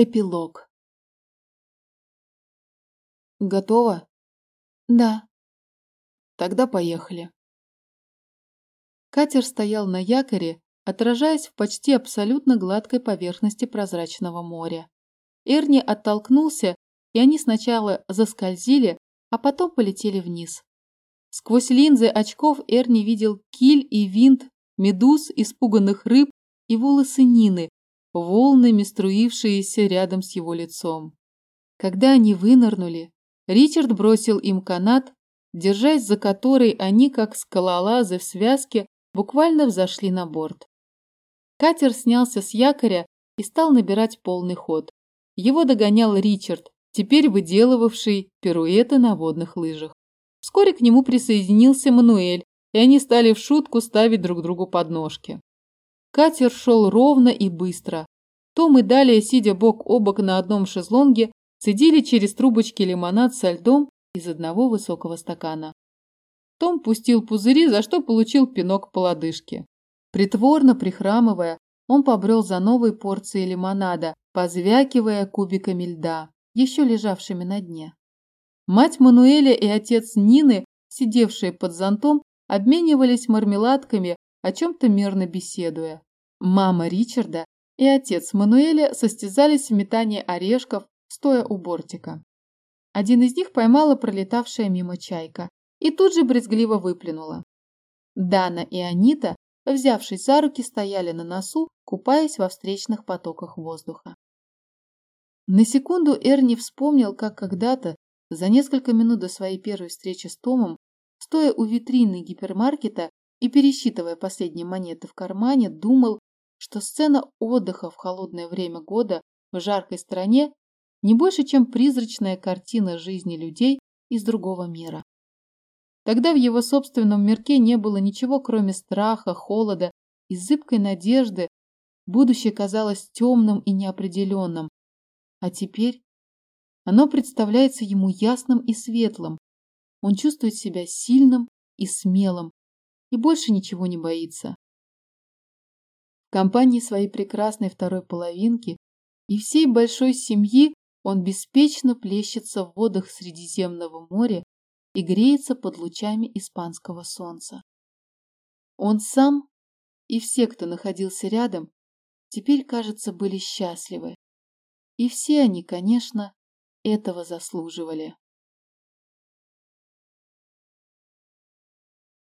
Эпилог. Готово? Да. Тогда поехали. Катер стоял на якоре, отражаясь в почти абсолютно гладкой поверхности прозрачного моря. Эрни оттолкнулся, и они сначала заскользили, а потом полетели вниз. Сквозь линзы очков Эрни видел киль и винт, медуз, испуганных рыб и волосы Нины, волнами струившиеся рядом с его лицом. Когда они вынырнули, Ричард бросил им канат, держась за который они, как скалолазы в связке, буквально взошли на борт. Катер снялся с якоря и стал набирать полный ход. Его догонял Ричард, теперь выделывавший пируэты на водных лыжах. Вскоре к нему присоединился Мануэль, и они стали в шутку ставить друг другу подножки. Катер шел ровно и быстро. Том и далее, сидя бок о бок на одном шезлонге, цедили через трубочки лимонад со льдом из одного высокого стакана. Том пустил пузыри, за что получил пинок по лодыжке. Притворно прихрамывая, он побрел за новой порцией лимонада, позвякивая кубиками льда, еще лежавшими на дне. Мать Мануэля и отец Нины, сидевшие под зонтом, обменивались мармеладками, о чем-то мирно беседуя. Мама Ричарда и отец Мануэля состязались в метании орешков, стоя у бортика. Один из них поймала пролетавшая мимо чайка и тут же брезгливо выплюнула. Дана и Анита, взявшись за руки, стояли на носу, купаясь во встречных потоках воздуха. На секунду Эрни вспомнил, как когда-то, за несколько минут до своей первой встречи с Томом, стоя у витрины гипермаркета и, пересчитывая последние монеты в кармане, думал, что сцена отдыха в холодное время года в жаркой стране не больше, чем призрачная картина жизни людей из другого мира. Тогда в его собственном мирке не было ничего, кроме страха, холода и зыбкой надежды. Будущее казалось темным и неопределенным. А теперь оно представляется ему ясным и светлым. Он чувствует себя сильным и смелым, и больше ничего не боится. В компании своей прекрасной второй половинки и всей большой семьи он беспечно плещется в водах Средиземного моря и греется под лучами испанского солнца. Он сам и все, кто находился рядом, теперь, кажется, были счастливы. И все они, конечно, этого заслуживали.